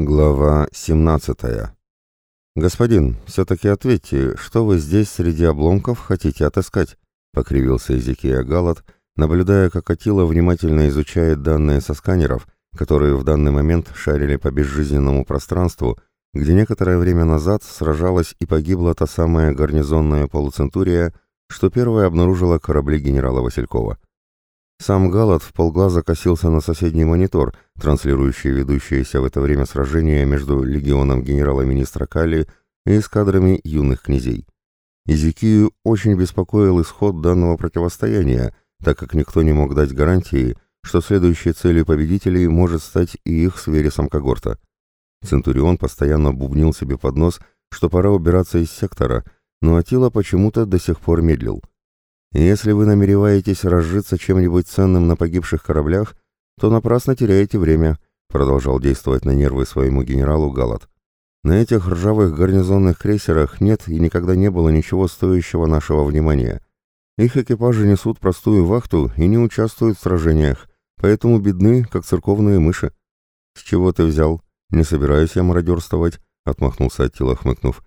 Глава 17. «Господин, все-таки ответьте, что вы здесь среди обломков хотите отыскать?» — покривился Эзекия Галат, наблюдая, как Атила внимательно изучает данные со сканеров, которые в данный момент шарили по безжизненному пространству, где некоторое время назад сражалась и погибла та самая гарнизонная полуцентурия, что первая обнаружила корабли генерала Василькова. Сам Галат в полглаза косился на соседний монитор, транслирующий ведущееся в это время сражение между легионом генерала-министра Кали и эскадрами юных князей. Изикию очень беспокоил исход данного противостояния, так как никто не мог дать гарантии, что следующей целью победителей может стать и их с Вересом когорта. Центурион постоянно бубнил себе под нос, что пора убираться из сектора, но Атила почему-то до сих пор медлил. Если вы намереваетесь разжиться чем-нибудь ценным на погибших кораблях, то напрасно теряете время, продолжал действовать на нервы своему генералу Галат. На этих ржавых гарнизонных крейсерах нет и никогда не было ничего стоящего нашего внимания. Их экипажи несут простую вахту и не участвуют в сражениях, поэтому бедны, как церковные мыши. С чего ты взял? Не собираюсь я мародерствовать, отмахнулся Аттила, хмыкнув.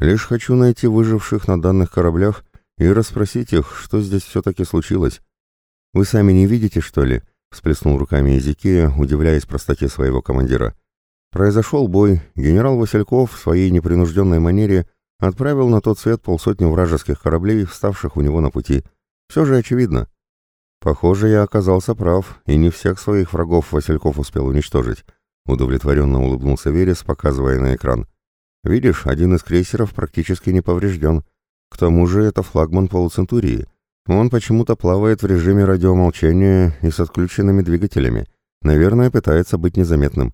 Лишь хочу найти выживших на данных кораблях и расспросить их, что здесь все-таки случилось. Вы сами не видите, что ли?» — всплеснул руками Езекия, удивляясь простоте своего командира. Произошел бой, генерал Васильков в своей непринужденной манере отправил на тот свет полсотни вражеских кораблей, вставших у него на пути. Все же очевидно. Похоже, я оказался прав, и не всех своих врагов Васильков успел уничтожить. Удовлетворенно улыбнулся Верес, показывая на экран. Видишь, один из крейсеров практически не поврежден. К тому же это флагман полуцентурии. Он почему-то плавает в режиме радиомолчания и с отключенными двигателями. Наверное, пытается быть незаметным.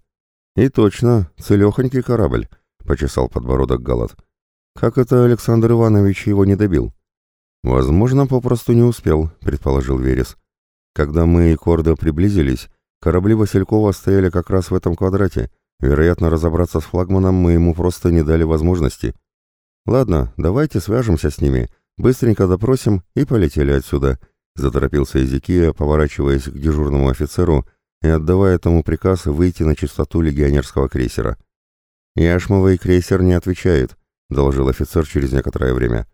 И точно, целехонький корабль, почесал подбородок Галат. Как это Александр Иванович его не добил? Возможно, попросту не успел, предположил Верес. Когда мы и Кордо приблизились, корабли Василькова стояли как раз в этом квадрате. Вероятно, разобраться с флагманом мы ему просто не дали возможности. «Ладно, давайте свяжемся с ними, быстренько допросим и полетели отсюда», — заторопился Эзекия, поворачиваясь к дежурному офицеру и отдавая тому приказ выйти на чистоту легионерского крейсера. «Яшмовый крейсер не отвечает», — доложил офицер через некоторое время.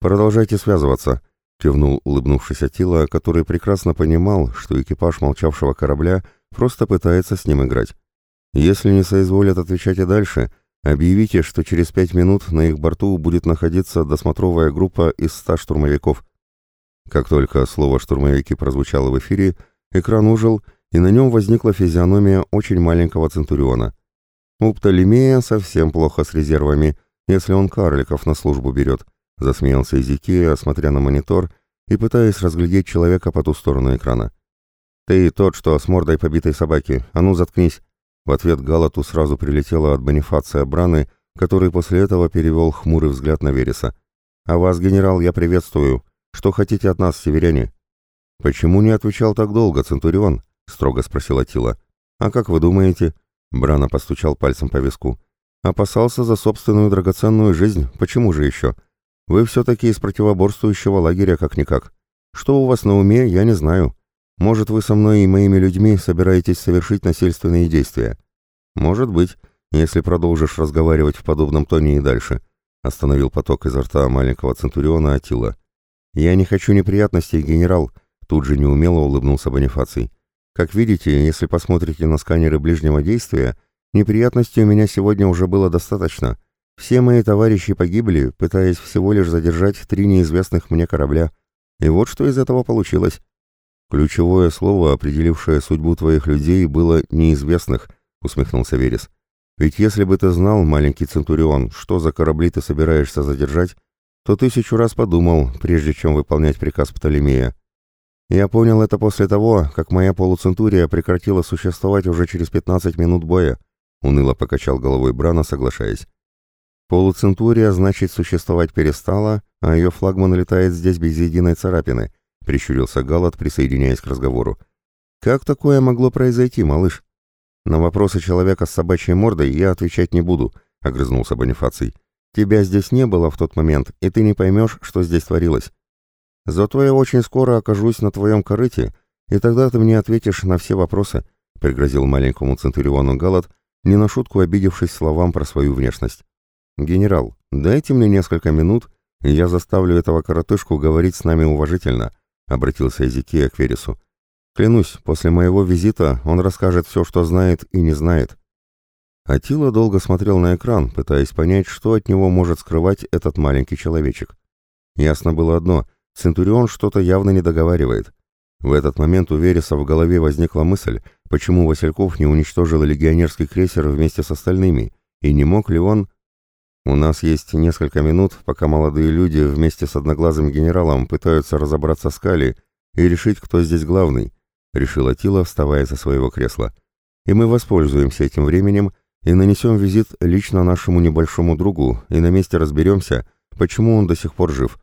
«Продолжайте связываться», — кивнул улыбнувшись Атила, который прекрасно понимал, что экипаж молчавшего корабля просто пытается с ним играть. «Если не соизволят отвечать и дальше», — Объявите, что через пять минут на их борту будет находиться досмотровая группа из ста штурмовиков. Как только слово «штурмовики» прозвучало в эфире, экран ужил, и на нем возникла физиономия очень маленького Центуриона. У Птолемея совсем плохо с резервами, если он карликов на службу берет, засмеялся Изикия, смотря на монитор и пытаясь разглядеть человека по ту сторону экрана. «Ты тот, что с мордой побитой собаки, а ну заткнись!» В ответ Галату сразу прилетела от Бонифация Браны, который после этого перевел хмурый взгляд на Вереса. «А вас, генерал, я приветствую. Что хотите от нас, северяне?» «Почему не отвечал так долго, Центурион?» — строго спросила Тила. «А как вы думаете?» — Брана постучал пальцем по виску. «Опасался за собственную драгоценную жизнь. Почему же еще? Вы все-таки из противоборствующего лагеря как-никак. Что у вас на уме, я не знаю. Может, вы со мной и моими людьми собираетесь совершить насильственные действия? Может быть, если продолжишь разговаривать в подобном тоне и дальше. Остановил поток изо рта маленького Центуриона Атила. Я не хочу неприятностей, генерал. Тут же неумело улыбнулся Бонифаций. Как видите, если посмотрите на сканеры ближнего действия, неприятностей у меня сегодня уже было достаточно. Все мои товарищи погибли, пытаясь всего лишь задержать три неизвестных мне корабля. И вот что из этого получилось. «Ключевое слово, определившее судьбу твоих людей, было «неизвестных», — усмехнулся Верес. «Ведь если бы ты знал, маленький Центурион, что за корабли ты собираешься задержать, то тысячу раз подумал, прежде чем выполнять приказ Птолемея. Я понял это после того, как моя полуцентурия прекратила существовать уже через 15 минут боя», — уныло покачал головой Брана, соглашаясь. «Полуцентурия, значит, существовать перестала, а ее флагман летает здесь без единой царапины», — прищурился Галат, присоединяясь к разговору. «Как такое могло произойти, малыш?» «На вопросы человека с собачьей мордой я отвечать не буду», — огрызнулся Бонифаций. «Тебя здесь не было в тот момент, и ты не поймешь, что здесь творилось. Зато я очень скоро окажусь на твоем корыте, и тогда ты мне ответишь на все вопросы», — пригрозил маленькому Центуриону Галат, не на шутку обидевшись словам про свою внешность. «Генерал, дайте мне несколько минут, и я заставлю этого коротышку говорить с нами уважительно», — обратился Эзекия к Вересу. «Клянусь, после моего визита он расскажет все, что знает и не знает». Атила долго смотрел на экран, пытаясь понять, что от него может скрывать этот маленький человечек. Ясно было одно — Центурион что-то явно не договаривает. В этот момент у Вереса в голове возникла мысль, почему Васильков не уничтожил легионерский крейсер вместе с остальными, и не мог ли он... У нас есть несколько минут, пока молодые люди вместе с одноглазым генералом пытаются разобраться с Кали и решить, кто здесь главный, решила Тила, вставая со своего кресла. И мы воспользуемся этим временем и нанесем визит лично нашему небольшому другу и на месте разберемся, почему он до сих пор жив.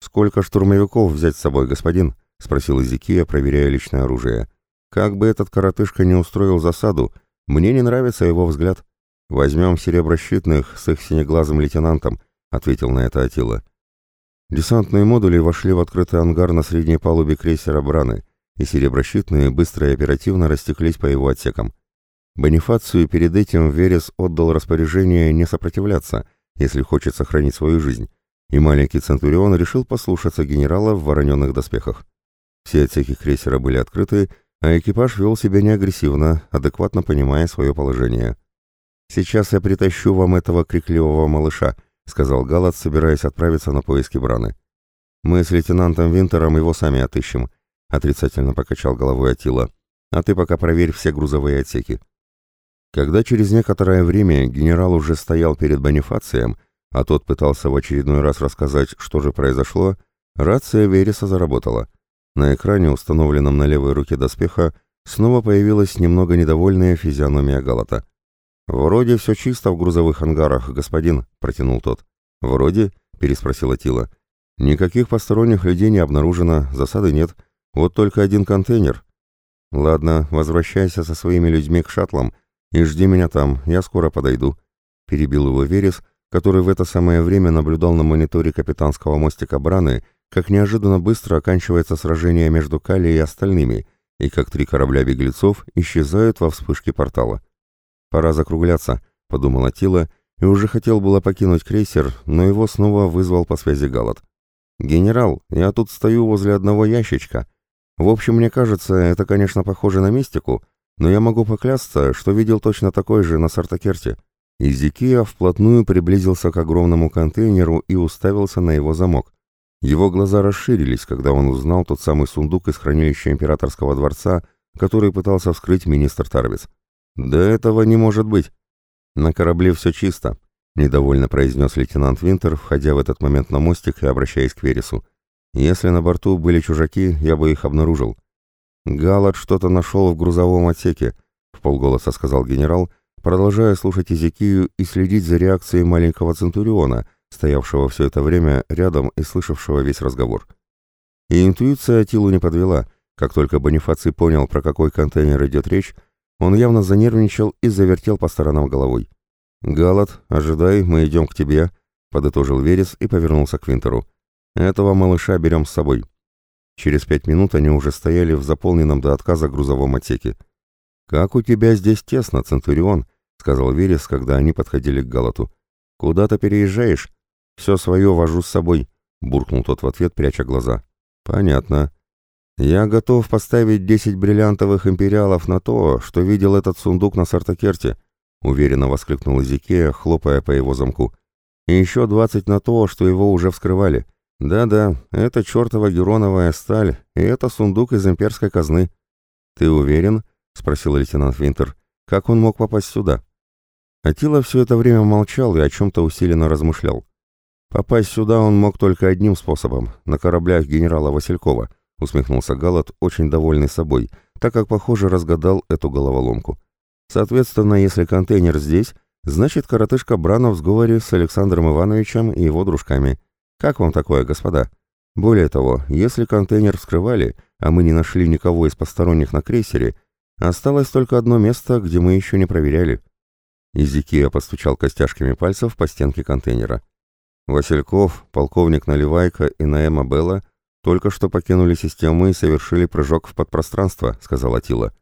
Сколько штурмовиков взять с собой, господин? — спросил Изикия, проверяя личное оружие. «Как бы этот коротышка не устроил засаду, мне не нравится его взгляд. Возьмем сереброщитных с их синеглазым лейтенантом», — ответил на это Атила. Десантные модули вошли в открытый ангар на средней палубе крейсера «Браны», и сереброщитные быстро и оперативно растеклись по его отсекам. Бонифацию перед этим Верес отдал распоряжение не сопротивляться, если хочет сохранить свою жизнь, и маленький Центурион решил послушаться генерала в вороненных доспехах. Все отсеки крейсера были открыты, а экипаж вел себя неагрессивно, адекватно понимая свое положение. «Сейчас я притащу вам этого крикливого малыша», — сказал Галат, собираясь отправиться на поиски Браны. «Мы с лейтенантом Винтером его сами отыщем», — отрицательно покачал головой Атила. «А ты пока проверь все грузовые отсеки». Когда через некоторое время генерал уже стоял перед Бонифацием, а тот пытался в очередной раз рассказать, что же произошло, рация Вереса заработала — на экране, установленном на левой руке доспеха, снова появилась немного недовольная физиономия Галата. «Вроде все чисто в грузовых ангарах, господин», — протянул тот. «Вроде?» — переспросила Тила. «Никаких посторонних людей не обнаружено, засады нет. Вот только один контейнер». «Ладно, возвращайся со своими людьми к шаттлам и жди меня там, я скоро подойду», — перебил его Верес, который в это самое время наблюдал на мониторе капитанского мостика Браны как неожиданно быстро оканчивается сражение между Кали и остальными, и как три корабля беглецов исчезают во вспышке портала. «Пора закругляться», — подумала Тила, и уже хотел было покинуть крейсер, но его снова вызвал по связи Галат. «Генерал, я тут стою возле одного ящичка. В общем, мне кажется, это, конечно, похоже на мистику, но я могу поклясться, что видел точно такой же на Сартакерте». Изикия вплотную приблизился к огромному контейнеру и уставился на его замок. Его глаза расширились, когда он узнал тот самый сундук из хранилища императорского дворца, который пытался вскрыть министр Тарвис. «Да этого не может быть!» «На корабле все чисто», — недовольно произнес лейтенант Винтер, входя в этот момент на мостик и обращаясь к Вересу. «Если на борту были чужаки, я бы их обнаружил». «Галат что-то нашел в грузовом отсеке», — в полголоса сказал генерал, продолжая слушать Изекию и следить за реакцией маленького Центуриона — стоявшего все это время рядом и слышавшего весь разговор. И интуиция Атилу не подвела. Как только Бонифаций понял, про какой контейнер идет речь, он явно занервничал и завертел по сторонам головой. «Галат, ожидай, мы идем к тебе», — подытожил Верес и повернулся к Винтеру. «Этого малыша берем с собой». Через пять минут они уже стояли в заполненном до отказа грузовом отсеке. «Как у тебя здесь тесно, Центурион», — сказал Верес, когда они подходили к Галату. «Куда-то переезжаешь?» «Все свое вожу с собой», — буркнул тот в ответ, пряча глаза. «Понятно. Я готов поставить десять бриллиантовых империалов на то, что видел этот сундук на Сартакерте», — уверенно воскликнул Зикея, хлопая по его замку. «И еще двадцать на то, что его уже вскрывали. Да-да, это чертова героновая сталь, и это сундук из имперской казны». «Ты уверен?» — спросил лейтенант Винтер. «Как он мог попасть сюда?» Атила все это время молчал и о чем-то усиленно размышлял. «Попасть сюда он мог только одним способом, на кораблях генерала Василькова», усмехнулся Галат, очень довольный собой, так как, похоже, разгадал эту головоломку. «Соответственно, если контейнер здесь, значит, коротышка Брана в сговоре с Александром Ивановичем и его дружками. Как вам такое, господа? Более того, если контейнер вскрывали, а мы не нашли никого из посторонних на крейсере, осталось только одно место, где мы еще не проверяли». Изикия постучал костяшками пальцев по стенке контейнера. Васильков, полковник Наливайко и Наэма Белла только что покинули систему и совершили прыжок в подпространство, сказала Тила.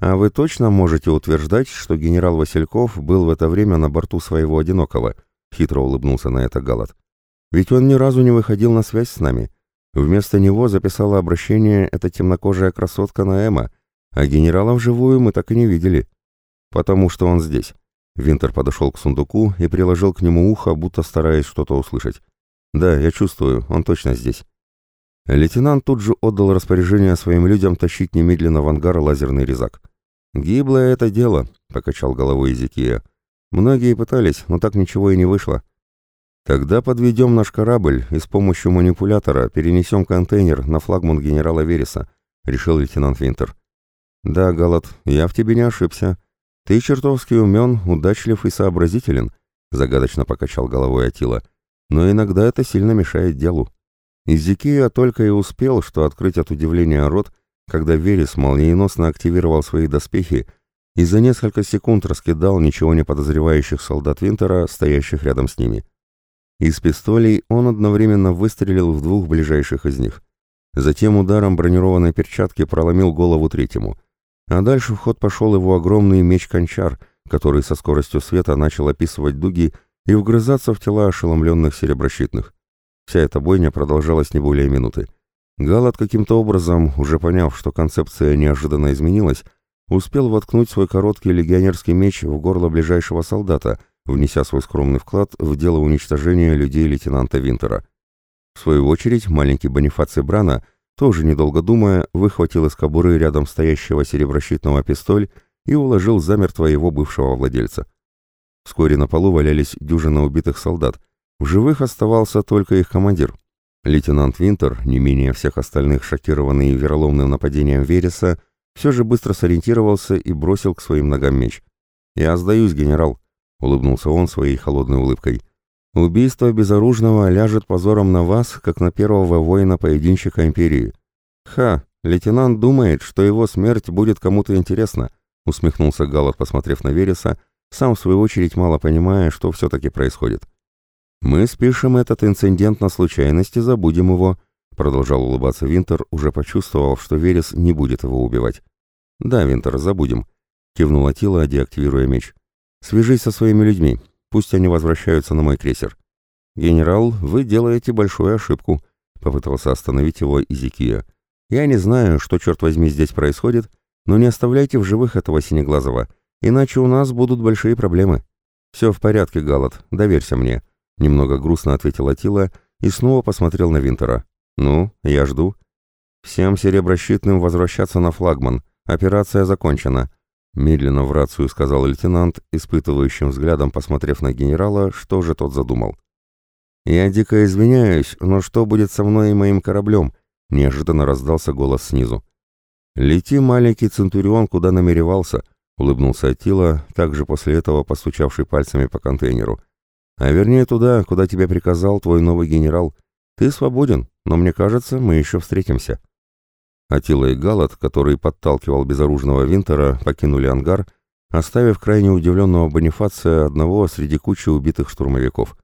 «А вы точно можете утверждать, что генерал Васильков был в это время на борту своего одинокого?» — хитро улыбнулся на это Галат. «Ведь он ни разу не выходил на связь с нами. Вместо него записала обращение эта темнокожая красотка Наэма, а генерала вживую мы так и не видели. Потому что он здесь». Винтер подошел к сундуку и приложил к нему ухо, будто стараясь что-то услышать. «Да, я чувствую, он точно здесь». Лейтенант тут же отдал распоряжение своим людям тащить немедленно в ангар лазерный резак. «Гиблое это дело», — покачал головой Изикия. «Многие пытались, но так ничего и не вышло». «Тогда подведем наш корабль и с помощью манипулятора перенесем контейнер на флагман генерала Вереса», — решил лейтенант Винтер. «Да, Галат, я в тебе не ошибся. Ты чертовски умен, удачлив и сообразителен», — загадочно покачал головой Атила. «Но иногда это сильно мешает делу». Изикия только и успел, что открыть от удивления рот, когда Верес молниеносно активировал свои доспехи и за несколько секунд раскидал ничего не подозревающих солдат Винтера, стоящих рядом с ними. Из пистолей он одновременно выстрелил в двух ближайших из них. Затем ударом бронированной перчатки проломил голову третьему. А дальше в ход пошел его огромный меч-кончар, который со скоростью света начал описывать дуги и вгрызаться в тела ошеломленных сереброщитных. Вся эта бойня продолжалась не более минуты. Галат каким-то образом, уже поняв, что концепция неожиданно изменилась, успел воткнуть свой короткий легионерский меч в горло ближайшего солдата, внеся свой скромный вклад в дело уничтожения людей лейтенанта Винтера. В свою очередь, маленький Бонифаций Брана, тоже недолго думая, выхватил из кобуры рядом стоящего сереброщитного пистоль и уложил замертво его бывшего владельца. Вскоре на полу валялись дюжина убитых солдат, в живых оставался только их командир. Лейтенант Винтер, не менее всех остальных шокированный вероломным нападением Вереса, все же быстро сориентировался и бросил к своим ногам меч. «Я сдаюсь, генерал», — улыбнулся он своей холодной улыбкой. «Убийство безоружного ляжет позором на вас, как на первого воина-поединщика Империи». «Ха, лейтенант думает, что его смерть будет кому-то интересна», — усмехнулся Галат, посмотрев на Вереса, сам в свою очередь мало понимая, что все-таки происходит. «Мы спишем этот инцидент на случайность и забудем его», продолжал улыбаться Винтер, уже почувствовав, что Верес не будет его убивать. «Да, Винтер, забудем», — кивнула Тила, деактивируя меч. «Свяжись со своими людьми, пусть они возвращаются на мой крейсер». «Генерал, вы делаете большую ошибку», — попытался остановить его Изикия. «Я не знаю, что, черт возьми, здесь происходит, но не оставляйте в живых этого Синеглазого, иначе у нас будут большие проблемы». «Все в порядке, Галат, доверься мне», Немного грустно ответил Атила и снова посмотрел на Винтера. «Ну, я жду». «Всем сереброщитным возвращаться на флагман. Операция закончена», — медленно в рацию сказал лейтенант, испытывающим взглядом посмотрев на генерала, что же тот задумал. «Я дико извиняюсь, но что будет со мной и моим кораблем?» — неожиданно раздался голос снизу. «Лети, маленький Центурион, куда намеревался», — улыбнулся Атила, также после этого постучавший пальцами по контейнеру. А вернее туда, куда тебя приказал твой новый генерал. Ты свободен, но мне кажется, мы еще встретимся». Атила и Галат, который подталкивал безоружного Винтера, покинули ангар, оставив крайне удивленного Бонифация одного среди кучи убитых штурмовиков.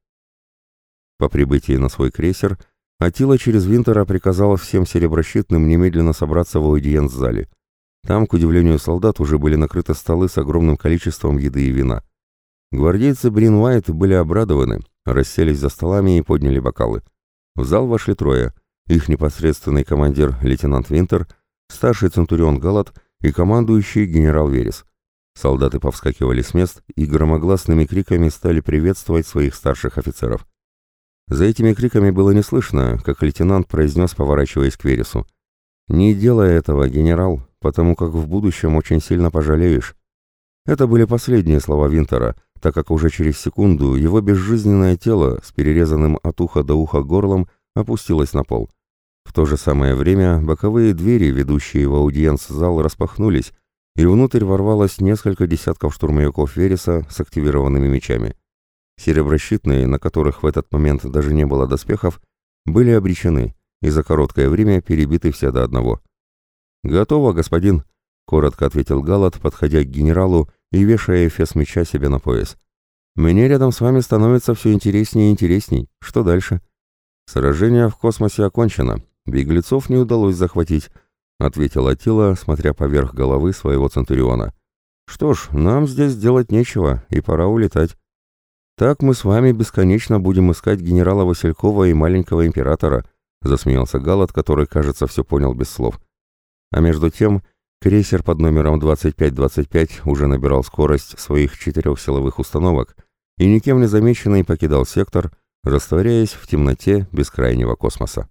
По прибытии на свой крейсер Атила через Винтера приказал всем сереброщитным немедленно собраться в аудиенц-зале. Там, к удивлению солдат, уже были накрыты столы с огромным количеством еды и вина. Гвардейцы Брин Уайт были обрадованы, расселись за столами и подняли бокалы. В зал вошли трое. Их непосредственный командир лейтенант Винтер, старший центурион Галат и командующий генерал Верес. Солдаты повскакивали с мест и громогласными криками стали приветствовать своих старших офицеров. За этими криками было не слышно, как лейтенант произнес, поворачиваясь к Вересу. «Не делай этого, генерал, потому как в будущем очень сильно пожалеешь». Это были последние слова Винтера, так как уже через секунду его безжизненное тело с перерезанным от уха до уха горлом опустилось на пол. В то же самое время боковые двери, ведущие в аудиенц-зал, распахнулись, и внутрь ворвалось несколько десятков штурмовиков Вереса с активированными мечами. Сереброщитные, на которых в этот момент даже не было доспехов, были обречены и за короткое время перебиты все до одного. «Готово, господин», — коротко ответил Галат, подходя к генералу и вешая эфес меча себе на пояс. «Мне рядом с вами становится все интереснее и интересней. Что дальше?» «Сражение в космосе окончено. Беглецов не удалось захватить, — ответил Атила, смотря поверх головы своего Центуриона. «Что ж, нам здесь делать нечего, и пора улетать. Так мы с вами бесконечно будем искать генерала Василькова и маленького императора», — засмеялся Галат, который, кажется, все понял без слов. А между тем крейсер под номером 2525 уже набирал скорость своих четырех силовых установок и никем не замеченный покидал сектор, растворяясь в темноте бескрайнего космоса.